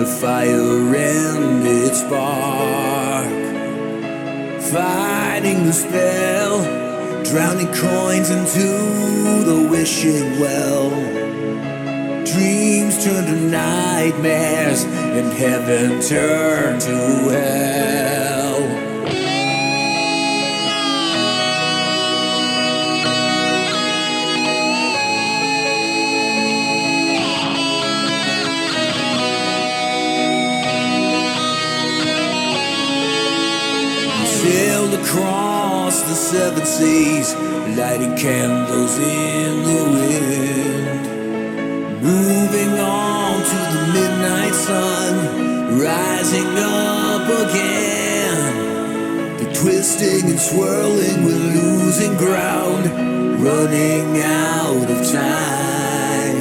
the fire and its spark. Fighting the spell, drowning coins into the wishing well. Dreams turn to nightmares, and heaven turned to hell. seven seas, lighting candles in the wind. Moving on to the midnight sun, rising up again. The twisting and swirling, we're losing ground, running out of time.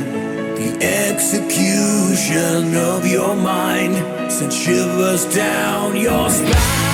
The execution of your mind sent shivers down your spine.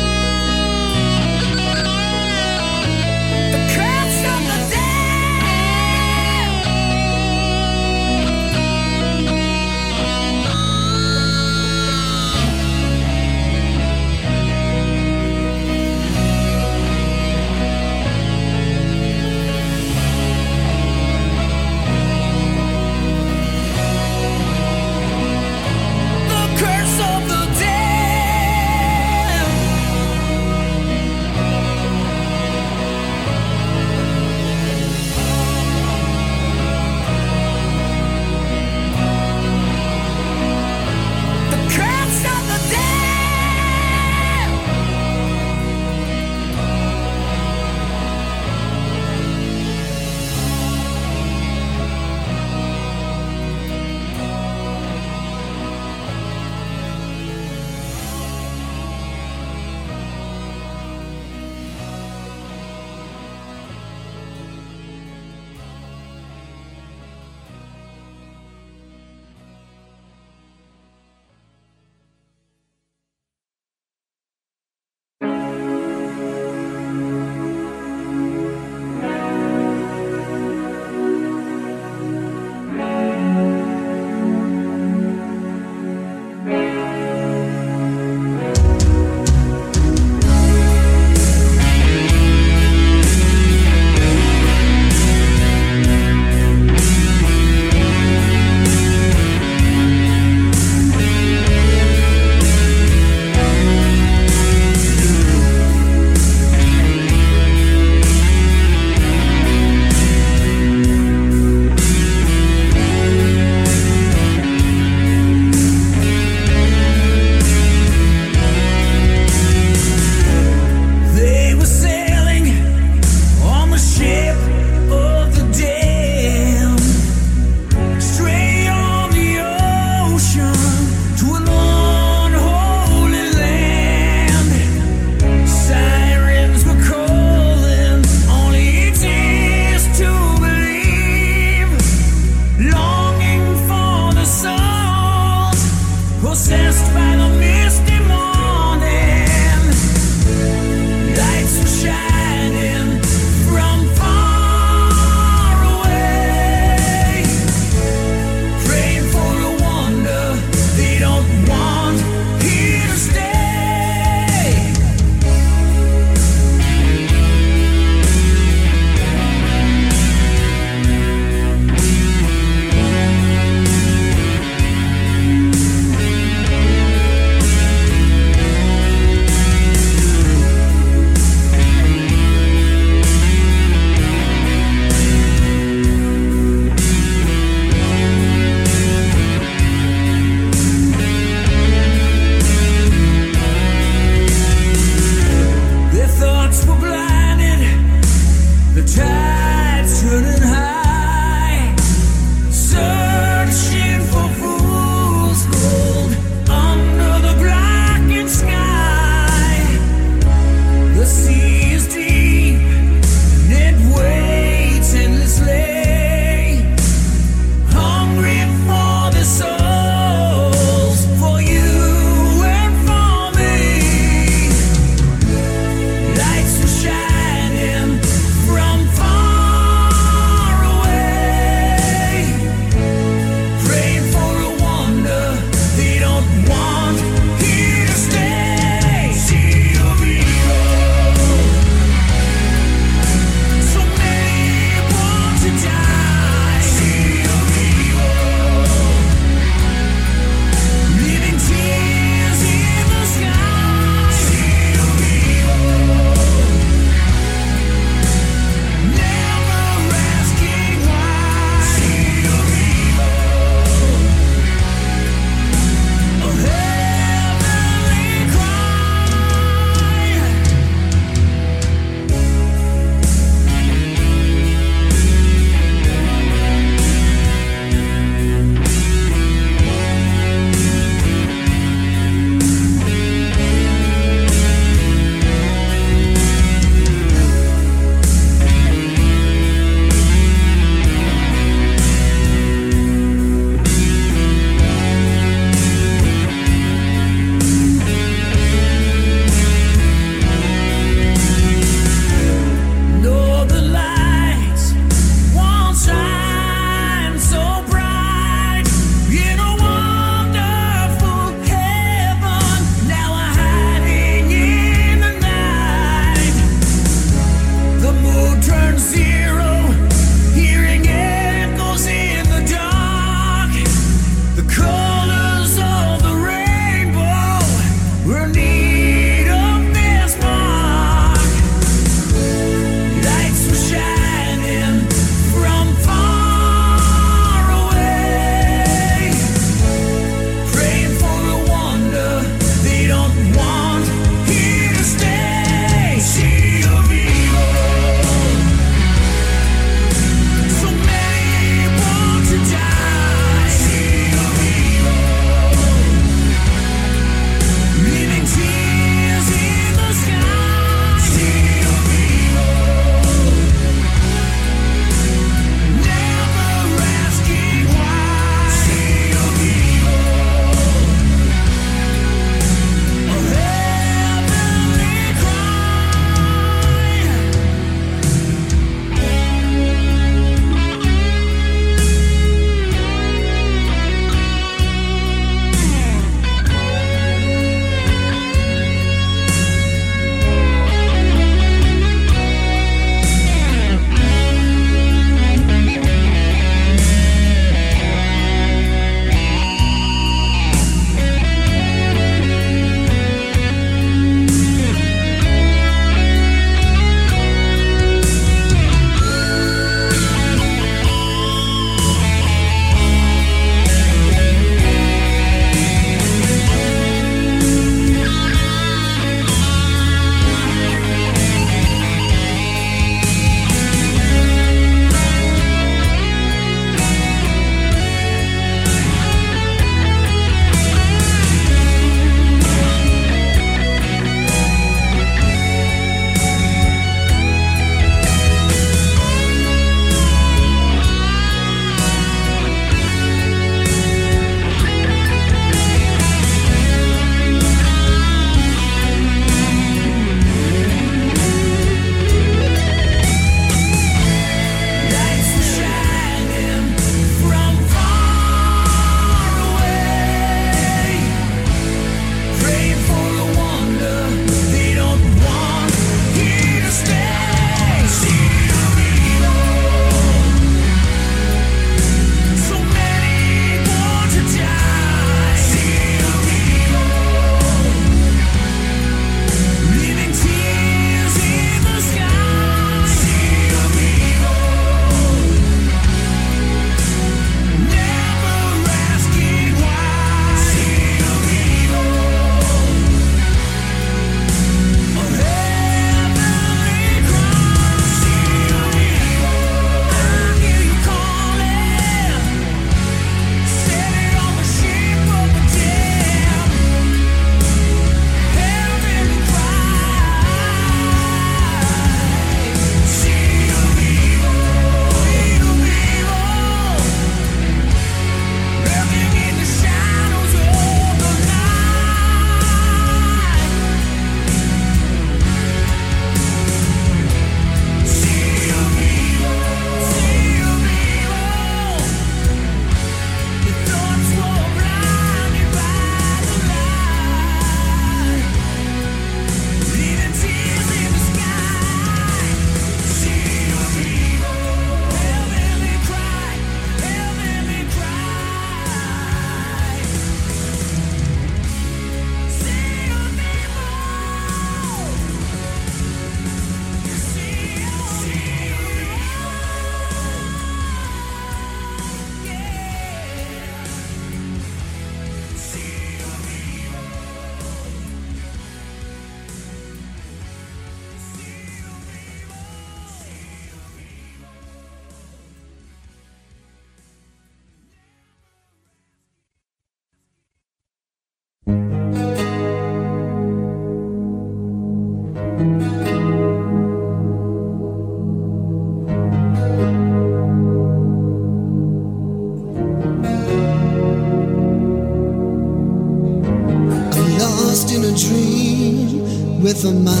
for my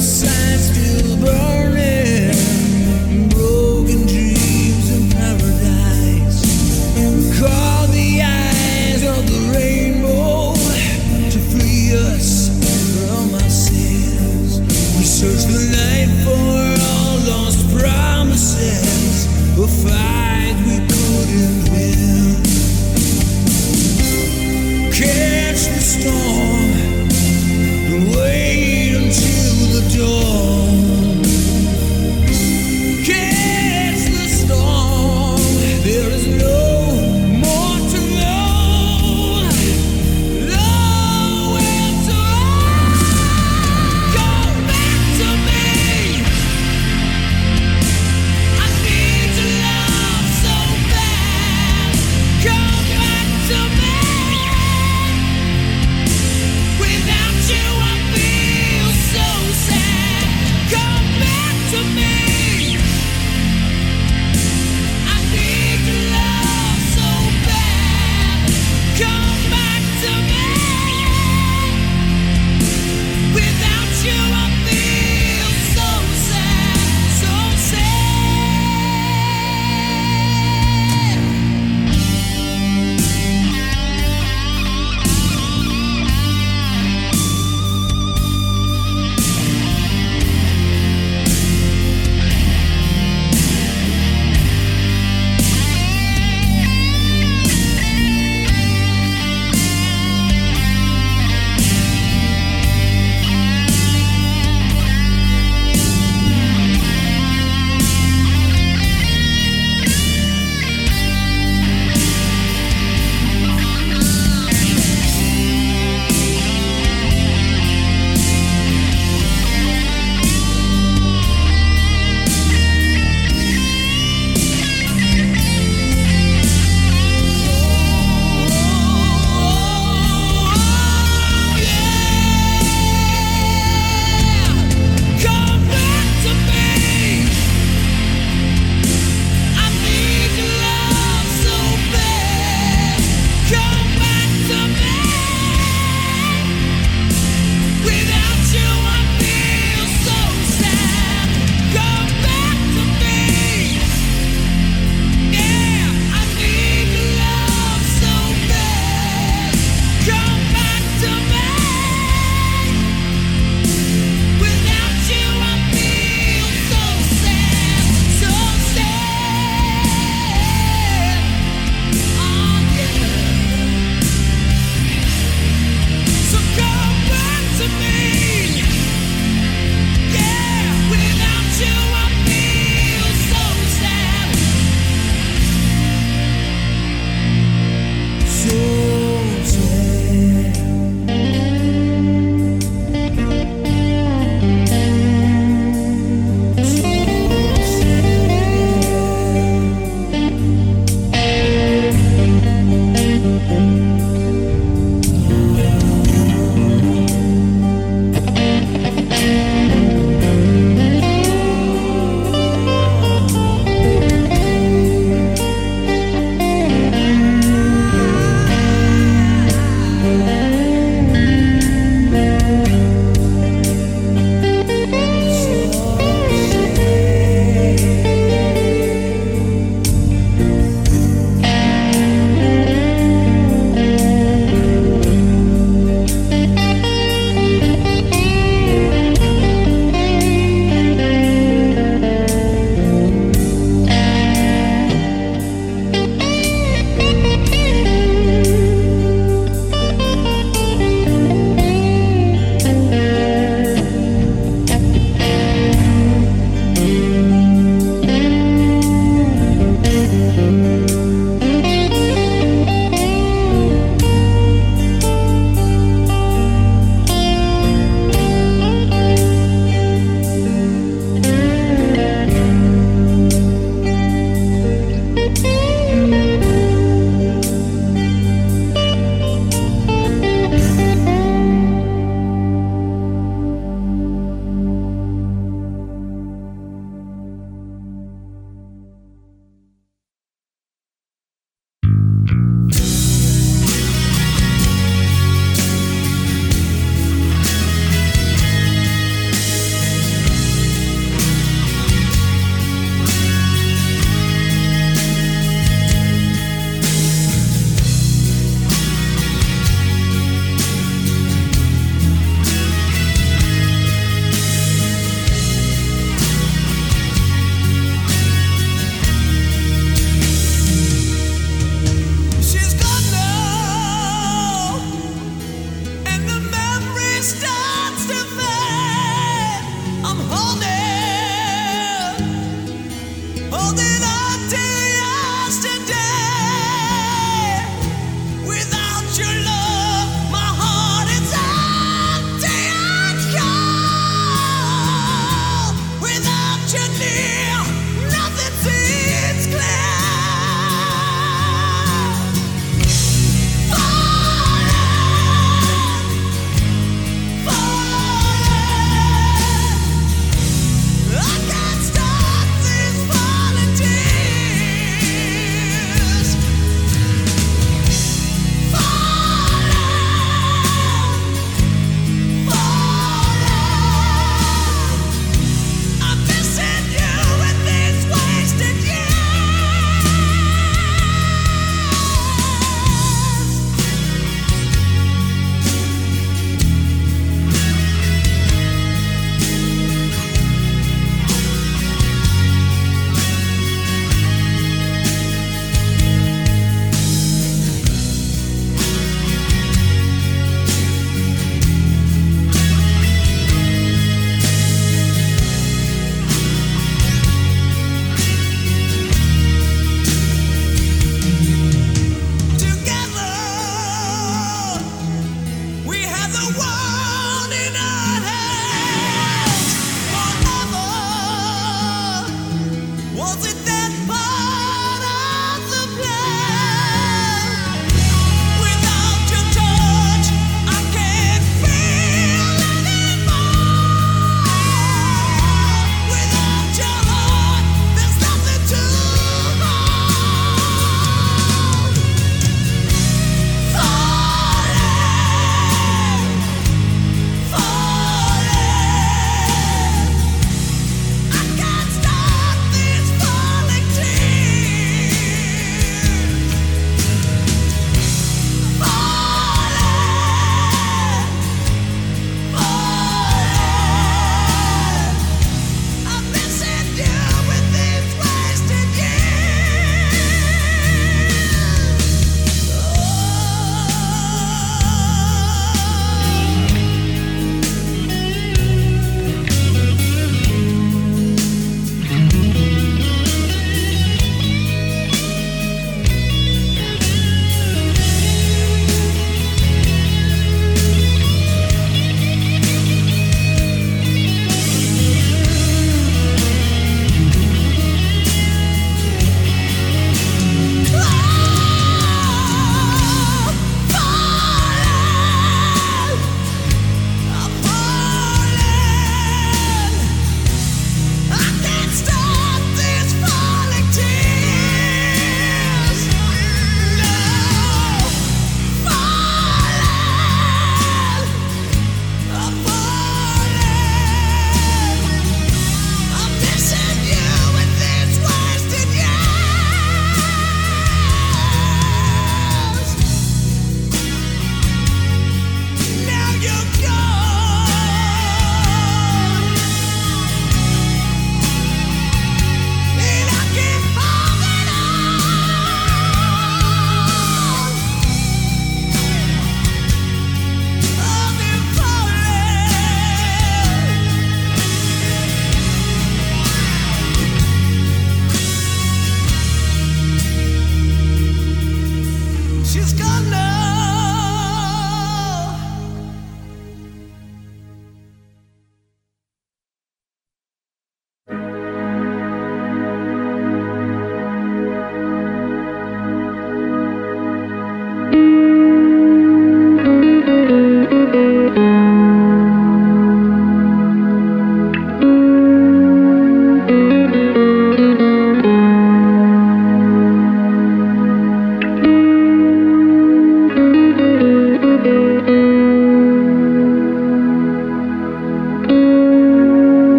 signs still burn.